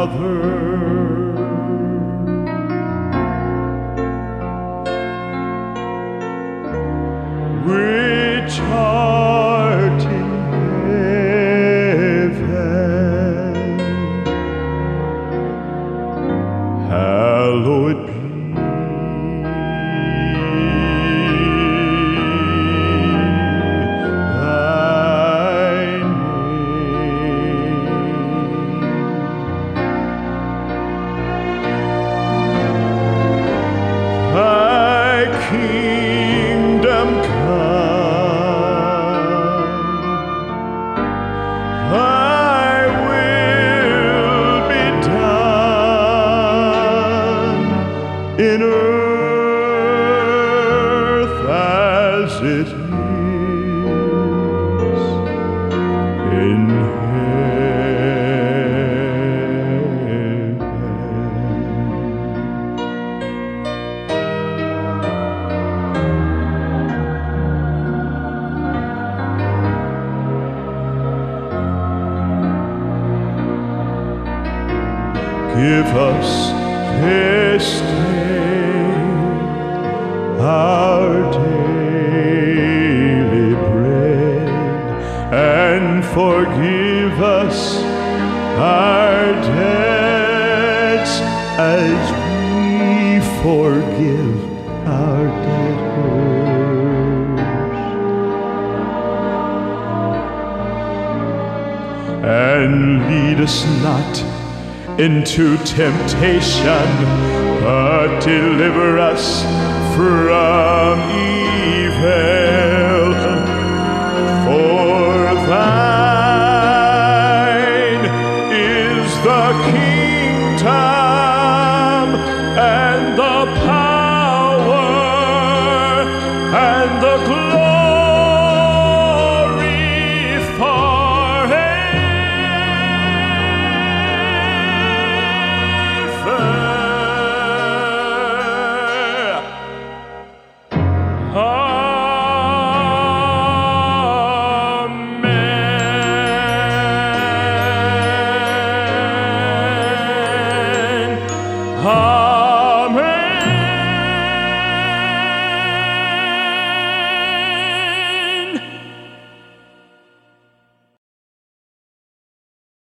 Our Father. Which art in heaven, hallowed be kingdom come. Thy will be done in earth as it is Give us this day our daily bread and forgive us our debts as we forgive our debtors. and lead us not into temptation, but deliver us from evil. For thine is the kingdom Amen. Amen.